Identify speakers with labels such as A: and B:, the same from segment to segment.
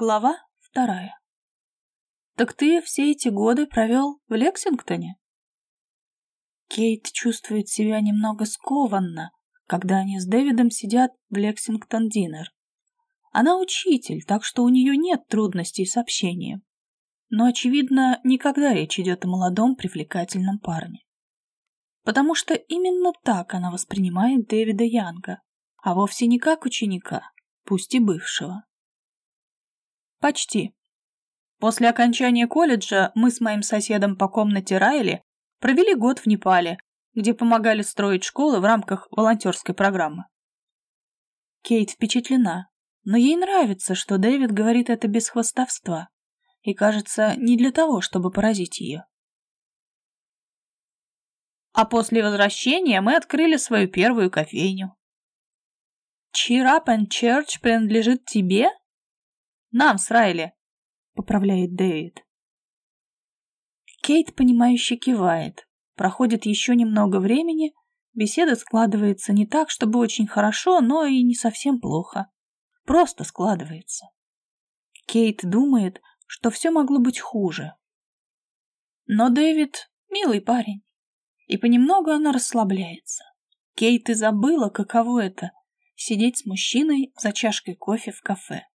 A: Глава вторая. «Так ты все эти годы провел в Лексингтоне?» Кейт чувствует себя немного скованно, когда они с Дэвидом сидят в Лексингтон-Динер. Она учитель, так что у нее нет трудностей с общением. Но, очевидно, не когда речь идет о молодом привлекательном парне. Потому что именно так она воспринимает Дэвида Янга, а вовсе не как ученика, пусть и бывшего. Почти. После окончания колледжа мы с моим соседом по комнате Райли провели год в Непале, где помогали строить школы в рамках волонтерской программы. Кейт впечатлена, но ей нравится, что Дэвид говорит это без хвастовства, и, кажется, не для того, чтобы поразить ее. А после возвращения мы открыли свою первую кофейню. Cheer Up and Church принадлежит тебе? Нам с Райли, поправляет Дэвид. Кейт, понимающе кивает. Проходит еще немного времени, беседа складывается не так, чтобы очень хорошо, но и не совсем плохо. Просто складывается. Кейт думает, что все могло быть хуже. Но Дэвид — милый парень, и понемногу она расслабляется. Кейт и забыла, каково это — сидеть с мужчиной за чашкой кофе в кафе.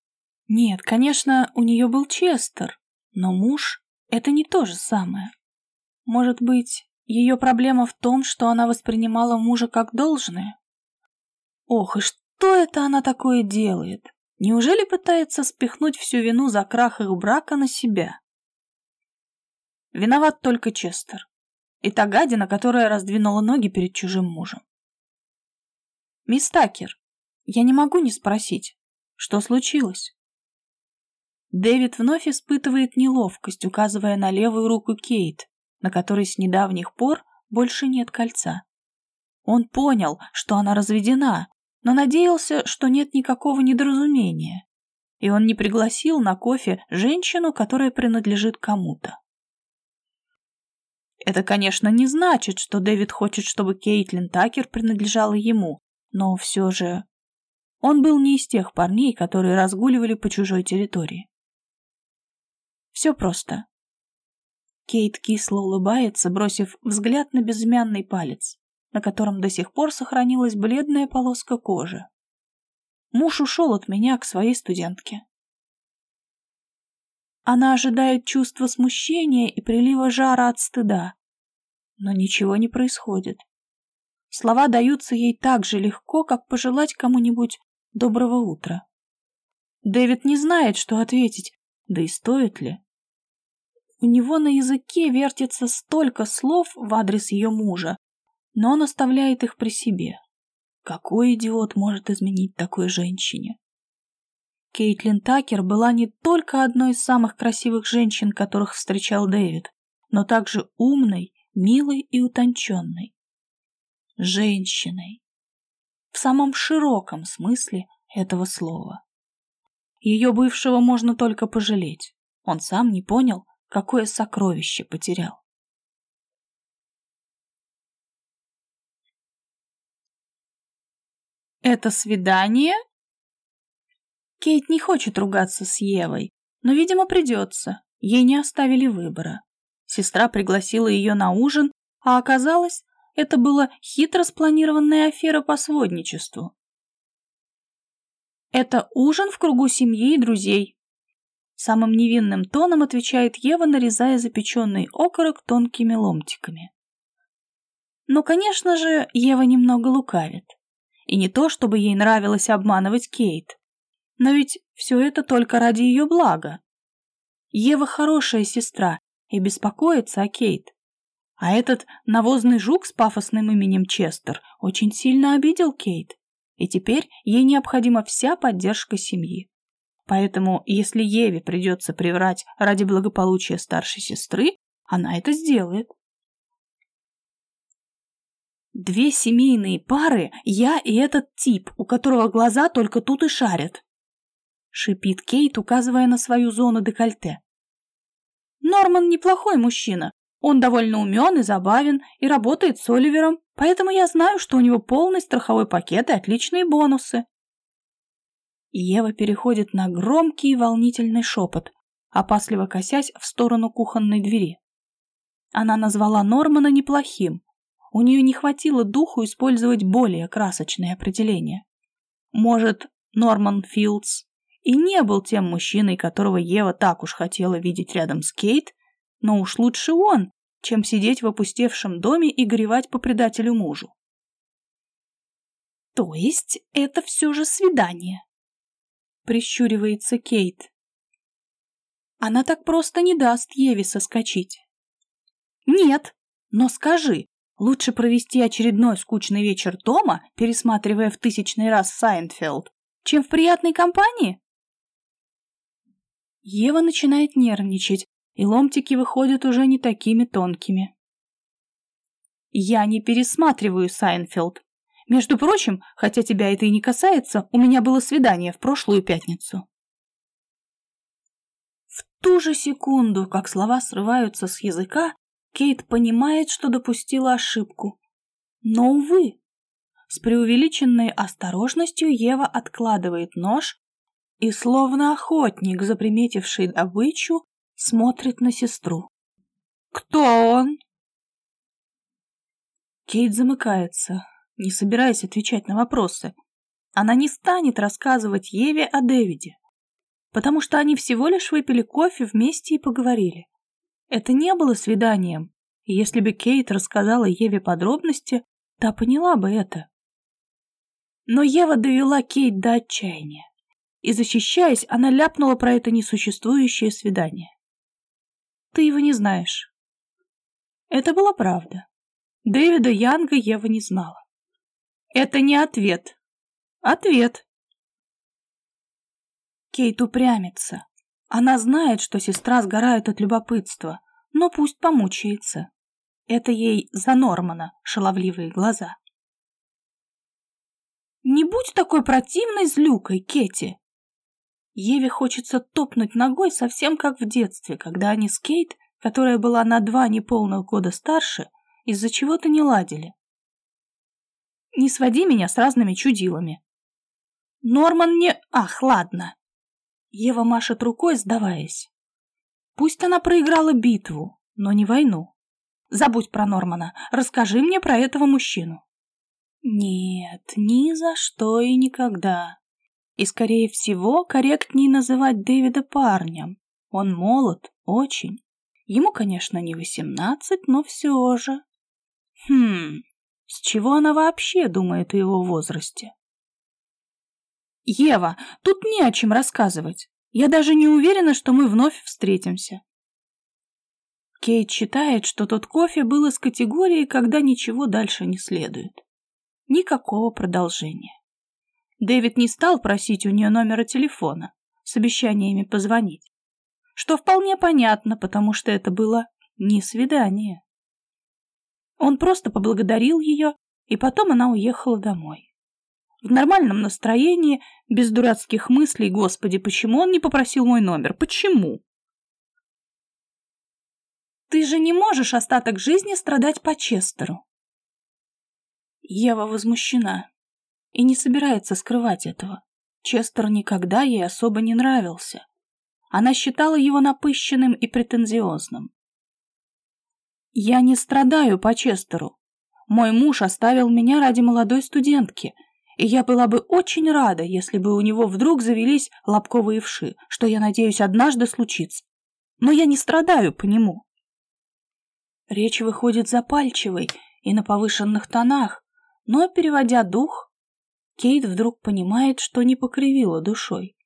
A: Нет, конечно, у нее был Честер, но муж — это не то же самое. Может быть, ее проблема в том, что она воспринимала мужа как должное? Ох, и что это она такое делает? Неужели пытается спихнуть всю вину за крах их брака на себя? Виноват только Честер. И та гадина, которая раздвинула ноги перед чужим мужем. «Мисс Такер, я не могу не спросить, что случилось?» Дэвид вновь испытывает неловкость, указывая на левую руку Кейт, на которой с недавних пор больше нет кольца. Он понял, что она разведена, но надеялся, что нет никакого недоразумения, и он не пригласил на кофе женщину, которая принадлежит кому-то. Это, конечно, не значит, что Дэвид хочет, чтобы Кейтлин Такер принадлежала ему, но все же... Он был не из тех парней, которые разгуливали по чужой территории. Все просто. Кейт кисло улыбается, бросив взгляд на безымянный палец, на котором до сих пор сохранилась бледная полоска кожи. Муж ушел от меня к своей студентке. Она ожидает чувства смущения и прилива жара от стыда. Но ничего не происходит. Слова даются ей так же легко, как пожелать кому-нибудь доброго утра. Дэвид не знает, что ответить, да и стоит ли? У него на языке вертится столько слов в адрес ее мужа, но он оставляет их при себе. Какой идиот может изменить такой женщине? Кейтлин Такер была не только одной из самых красивых женщин, которых встречал Дэвид, но также умной, милой и утонченной. Женщиной. В самом широком смысле этого слова. Ее бывшего можно только пожалеть. Он сам не понял, какое сокровище потерял. Это свидание? Кейт не хочет ругаться с Евой, но, видимо, придется. Ей не оставили выбора. Сестра пригласила ее на ужин, а оказалось, это была хитро спланированная афера по сводничеству. Это ужин в кругу семьи и друзей. Самым невинным тоном отвечает Ева, нарезая запеченный окорок тонкими ломтиками. Но, конечно же, Ева немного лукавит. И не то, чтобы ей нравилось обманывать Кейт. Но ведь все это только ради ее блага. Ева хорошая сестра и беспокоится о Кейт. А этот навозный жук с пафосным именем Честер очень сильно обидел Кейт и теперь ей необходима вся поддержка семьи. Поэтому, если Еве придется приврать ради благополучия старшей сестры, она это сделает. Две семейные пары, я и этот тип, у которого глаза только тут и шарят. Шипит Кейт, указывая на свою зону декольте. Норман неплохой мужчина. Он довольно умен и забавен, и работает с Оливером, поэтому я знаю, что у него полный страховой пакет и отличные бонусы. Ева переходит на громкий и волнительный шепот, опасливо косясь в сторону кухонной двери. Она назвала Нормана неплохим. У нее не хватило духу использовать более красочные определения. Может, Норман Филдс и не был тем мужчиной, которого Ева так уж хотела видеть рядом с Кейт, но уж лучше он, чем сидеть в опустевшем доме и горевать по предателю мужу. То есть это все же свидание? Прищуривается Кейт. Она так просто не даст Еве соскочить. Нет, но скажи, лучше провести очередной скучный вечер дома, пересматривая в тысячный раз Сайнфелд, чем в приятной компании? Ева начинает нервничать, и ломтики выходят уже не такими тонкими. Я не пересматриваю Сайнфелд. Между прочим, хотя тебя это и не касается, у меня было свидание в прошлую пятницу. В ту же секунду, как слова срываются с языка, Кейт понимает, что допустила ошибку. Но, увы, с преувеличенной осторожностью Ева откладывает нож и, словно охотник, заприметивший добычу, смотрит на сестру. «Кто он?» Кейт замыкается, не собираясь отвечать на вопросы. Она не станет рассказывать Еве о Дэвиде, потому что они всего лишь выпили кофе вместе и поговорили. Это не было свиданием, и если бы Кейт рассказала Еве подробности, та поняла бы это. Но Ева довела Кейт до отчаяния, и, защищаясь, она ляпнула про это несуществующее свидание. Ты его не знаешь. Это была правда. Дэвида Янга Ева не знала. Это не ответ. Ответ. Кейт упрямится. Она знает, что сестра сгорает от любопытства, но пусть помучается. Это ей за Нормана шаловливые глаза. «Не будь такой противной злюкой, Кетти!» Еве хочется топнуть ногой совсем как в детстве, когда они с Кейт, которая была на два неполных года старше, из-за чего-то не ладили. Не своди меня с разными чудилами. Норман не... Ах, ладно. Ева машет рукой, сдаваясь. Пусть она проиграла битву, но не войну. Забудь про Нормана, расскажи мне про этого мужчину. Нет, ни за что и никогда. И, скорее всего, корректнее называть Дэвида парнем. Он молод, очень. Ему, конечно, не восемнадцать, но все же. Хм, с чего она вообще думает о его возрасте? Ева, тут не о чем рассказывать. Я даже не уверена, что мы вновь встретимся. Кейт считает, что тот кофе был из категории, когда ничего дальше не следует. Никакого продолжения. Дэвид не стал просить у нее номера телефона с обещаниями позвонить, что вполне понятно, потому что это было не свидание. Он просто поблагодарил ее, и потом она уехала домой. В нормальном настроении, без дурацких мыслей, господи, почему он не попросил мой номер? Почему? Ты же не можешь остаток жизни страдать по Честеру. Ева возмущена и не собирается скрывать этого. Честер никогда ей особо не нравился. Она считала его напыщенным и претензиозным. «Я не страдаю по Честеру. Мой муж оставил меня ради молодой студентки, и я была бы очень рада, если бы у него вдруг завелись лобковые вши, что, я надеюсь, однажды случится. Но я не страдаю по нему». Речь выходит запальчивой и на повышенных тонах, но, переводя дух, Кейт вдруг понимает, что не покривила душой.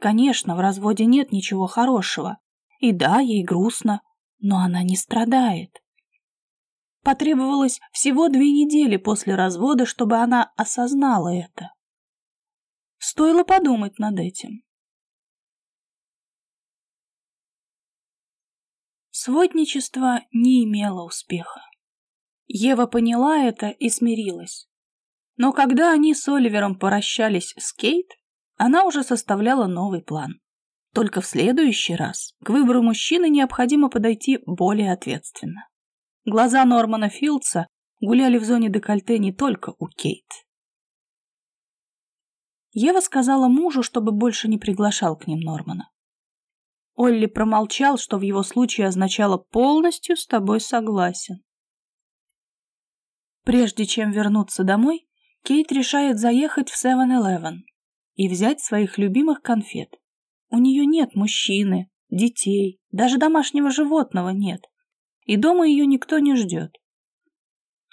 A: Конечно, в разводе нет ничего хорошего. И да, ей грустно, но она не страдает. Потребовалось всего две недели после развода, чтобы она осознала это. Стоило подумать над этим. Сводничество не имело успеха. Ева поняла это и смирилась. Но когда они с Оливером поращались с Кейт, она уже составляла новый план. Только в следующий раз к выбору мужчины необходимо подойти более ответственно. Глаза Нормана Филдса гуляли в зоне декольте не только у Кейт. Ева сказала мужу, чтобы больше не приглашал к ним Нормана. Олли промолчал, что в его случае означало «полностью с тобой согласен». Прежде чем вернуться домой, Кейт решает заехать в 7-Eleven и взять своих любимых конфет. У нее нет мужчины, детей, даже домашнего животного нет. И дома ее никто не ждет.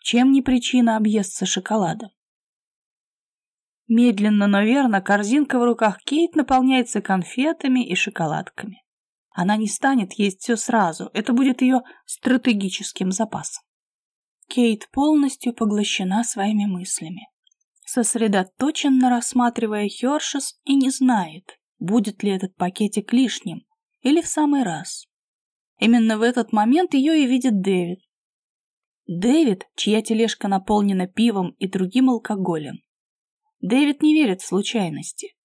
A: Чем не причина объесться шоколадом? Медленно, но верно, корзинка в руках Кейт наполняется конфетами и шоколадками. Она не станет есть все сразу, это будет ее стратегическим запасом. Кейт полностью поглощена своими мыслями. Сосредоточенно рассматривая Хершес и не знает, будет ли этот пакетик лишним или в самый раз. Именно в этот момент ее и видит Дэвид. Дэвид, чья тележка наполнена пивом и другим алкоголем. Дэвид не верит в случайности.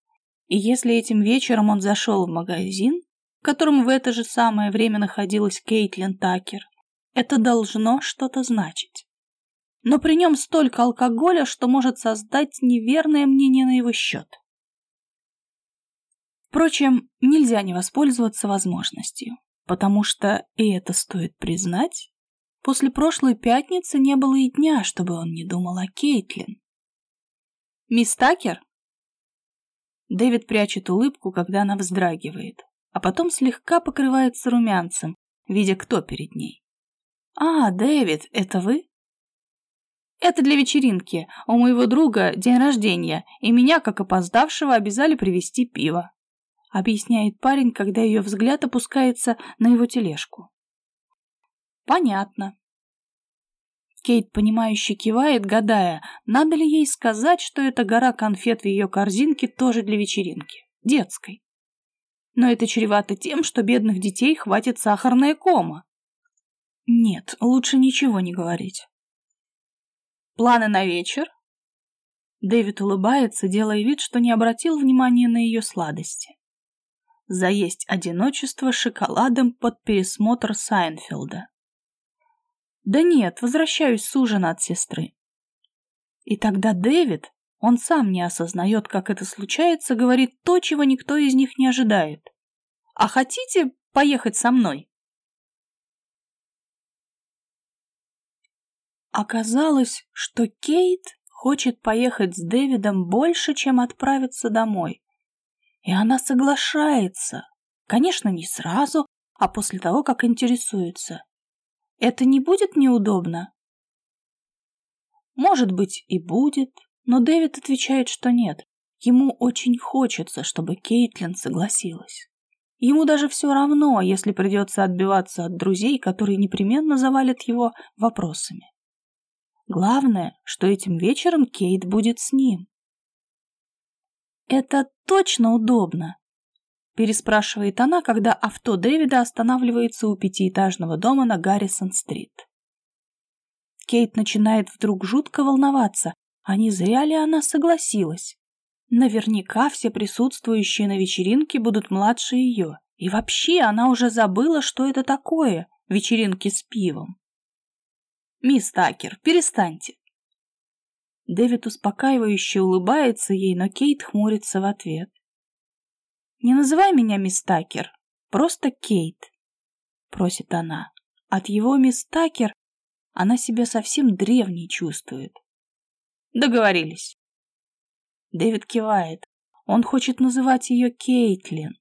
A: И если этим вечером он зашел в магазин, в котором в это же самое время находилась Кейтлин Такер, это должно что-то значить. Но при нем столько алкоголя, что может создать неверное мнение на его счет. Впрочем, нельзя не воспользоваться возможностью, потому что, и это стоит признать, после прошлой пятницы не было и дня, чтобы он не думал о Кейтлин. «Мисс Такер?» Дэвид прячет улыбку, когда она вздрагивает, а потом слегка покрывается румянцем, видя, кто перед ней. «А, Дэвид, это вы?» «Это для вечеринки. У моего друга день рождения, и меня, как опоздавшего, обязали привезти пиво», объясняет парень, когда ее взгляд опускается на его тележку. «Понятно. Кейт, понимающе кивает, гадая, надо ли ей сказать, что эта гора конфет в ее корзинке тоже для вечеринки, детской. Но это чревато тем, что бедных детей хватит сахарная кома. Нет, лучше ничего не говорить. Планы на вечер? Дэвид улыбается, делая вид, что не обратил внимания на ее сладости. Заесть одиночество шоколадом под пересмотр Сайнфилда. Да нет, возвращаюсь с ужина от сестры. И тогда Дэвид, он сам не осознает, как это случается, говорит то, чего никто из них не ожидает. А хотите поехать со мной? Оказалось, что Кейт хочет поехать с Дэвидом больше, чем отправиться домой. И она соглашается. Конечно, не сразу, а после того, как интересуется. Это не будет неудобно? Может быть и будет, но Дэвид отвечает, что нет. Ему очень хочется, чтобы Кейтлин согласилась. Ему даже все равно, если придется отбиваться от друзей, которые непременно завалят его вопросами. Главное, что этим вечером Кейт будет с ним. Это точно удобно, переспрашивает она, когда авто Дэвида останавливается у пятиэтажного дома на Гаррисон-стрит. Кейт начинает вдруг жутко волноваться, а не зря ли она согласилась. Наверняка все присутствующие на вечеринке будут младше ее, и вообще она уже забыла, что это такое — вечеринки с пивом. «Мисс Такер, перестаньте!» Дэвид успокаивающе улыбается ей, но Кейт хмурится в ответ. «Не называй меня мисс Такер, просто Кейт», — просит она. От его мисс Такер она себя совсем древней чувствует. Договорились. Дэвид кивает. Он хочет называть ее Кейтлин.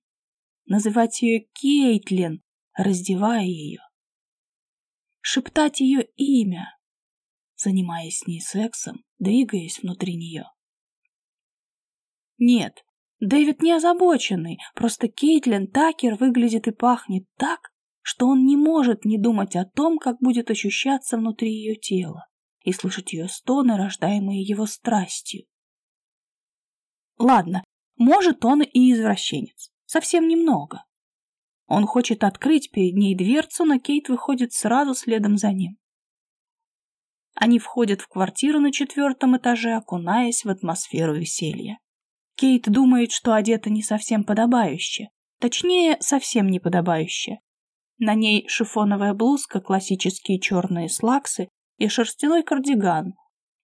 A: Называть ее Кейтлин, раздевая ее. Шептать ее имя, занимаясь с ней сексом, двигаясь внутри нее. Нет, Дэвид не озабоченный, просто Кейтлин Такер выглядит и пахнет так, что он не может не думать о том, как будет ощущаться внутри ее тела и слышать ее стоны, рождаемые его страстью. Ладно, может, он и извращенец. Совсем немного. Он хочет открыть перед ней дверцу, но Кейт выходит сразу следом за ним. Они входят в квартиру на четвертом этаже, окунаясь в атмосферу веселья. Кейт думает, что одета не совсем подобающе. Точнее, совсем не подобающе. На ней шифоновая блузка, классические черные слаксы и шерстяной кардиган,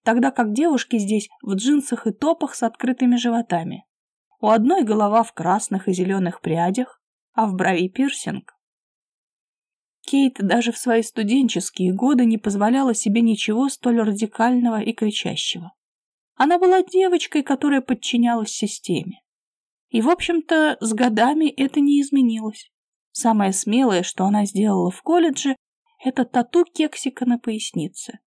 A: тогда как девушки здесь в джинсах и топах с открытыми животами. У одной голова в красных и зеленых прядях, а в брови пирсинг. Кейт даже в свои студенческие годы не позволяла себе ничего столь радикального и кричащего. Она была девочкой, которая подчинялась системе. И, в общем-то, с годами это не изменилось. Самое смелое, что она сделала в колледже, это тату кексика на пояснице.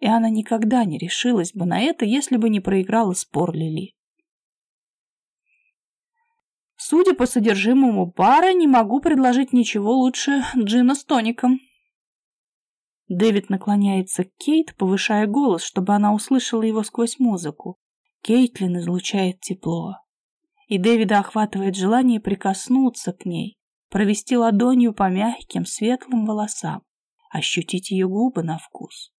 A: И она никогда не решилась бы на это, если бы не проиграла спор Лили. Судя по содержимому бара, не могу предложить ничего лучше джина с тоником. Дэвид наклоняется к Кейт, повышая голос, чтобы она услышала его сквозь музыку. Кейтлин излучает тепло. И Дэвида охватывает желание прикоснуться к ней, провести ладонью по мягким светлым волосам, ощутить ее губы на вкус.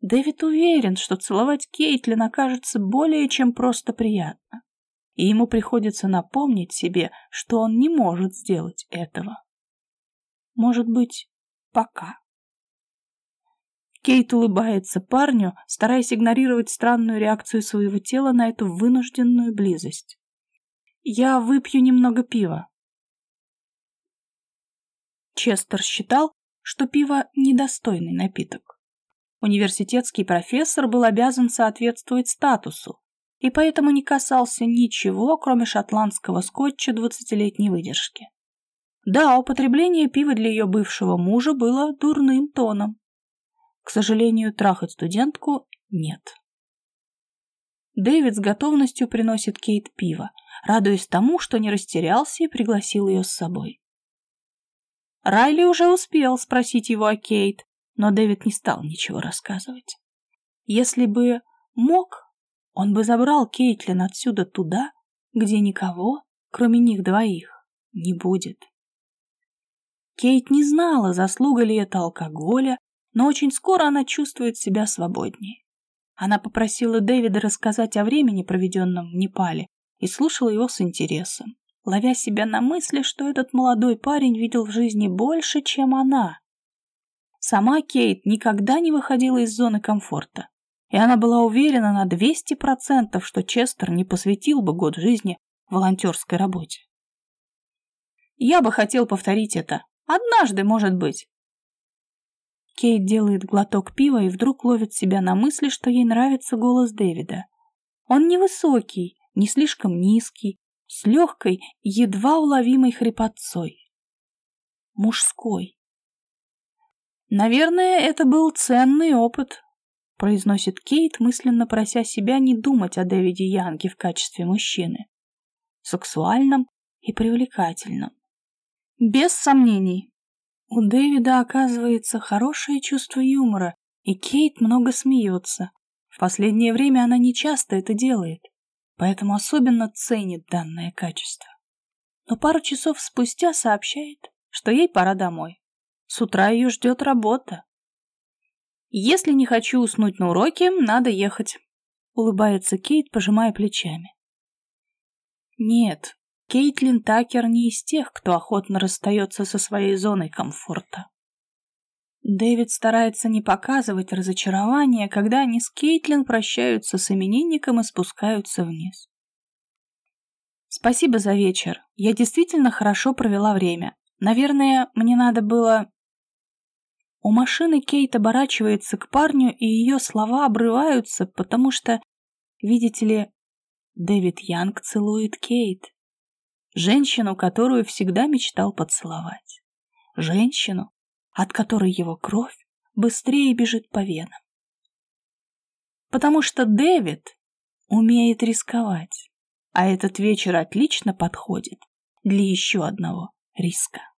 A: Дэвид уверен, что целовать Кейтлин окажется более чем просто приятно и ему приходится напомнить себе, что он не может сделать этого. Может быть, пока. Кейт улыбается парню, стараясь игнорировать странную реакцию своего тела на эту вынужденную близость. «Я выпью немного пива». Честер считал, что пиво – недостойный напиток. Университетский профессор был обязан соответствовать статусу, и поэтому не касался ничего, кроме шотландского скотча двадцатилетней выдержки. Да, употребление пива для ее бывшего мужа было дурным тоном. К сожалению, трахать студентку нет. Дэвид с готовностью приносит Кейт пиво, радуясь тому, что не растерялся и пригласил ее с собой. Райли уже успел спросить его о Кейт, но Дэвид не стал ничего рассказывать. Если бы мог, он бы забрал Кейтлин отсюда туда, где никого, кроме них двоих, не будет. Кейт не знала, заслуга ли это алкоголя, но очень скоро она чувствует себя свободнее. Она попросила Дэвида рассказать о времени, проведенном в Непале, и слушала его с интересом, ловя себя на мысли, что этот молодой парень видел в жизни больше, чем она. Сама Кейт никогда не выходила из зоны комфорта и она была уверена на 200%, что Честер не посвятил бы год жизни волонтерской работе. Я бы хотел повторить это. Однажды, может быть. Кейт делает глоток пива и вдруг ловит себя на мысли, что ей нравится голос Дэвида. Он невысокий, не слишком низкий, с легкой, едва уловимой хрипотцой. Мужской. Наверное, это был ценный опыт, произносит Кейт, мысленно прося себя не думать о Дэвиде Янге в качестве мужчины. Сексуальном и привлекательном. Без сомнений. У Дэвида оказывается хорошее чувство юмора, и Кейт много смеется. В последнее время она не часто это делает, поэтому особенно ценит данное качество. Но пару часов спустя сообщает, что ей пора домой. С утра ее ждет работа. Если не хочу уснуть на уроке, надо ехать. Улыбается Кейт, пожимая плечами. Нет, Кейтлин Такер не из тех, кто охотно расстается со своей зоной комфорта. Дэвид старается не показывать разочарования, когда они с Кейтлин прощаются с именинником и спускаются вниз. Спасибо за вечер. Я действительно хорошо провела время. Наверное, мне надо было у машины Кейт оборачивается к парню, и ее слова обрываются, потому что, видите ли, Дэвид Янг целует Кейт. Женщину, которую всегда мечтал поцеловать. Женщину, от которой его кровь быстрее бежит по венам. Потому что Дэвид умеет рисковать, а этот вечер отлично подходит для еще одного риска.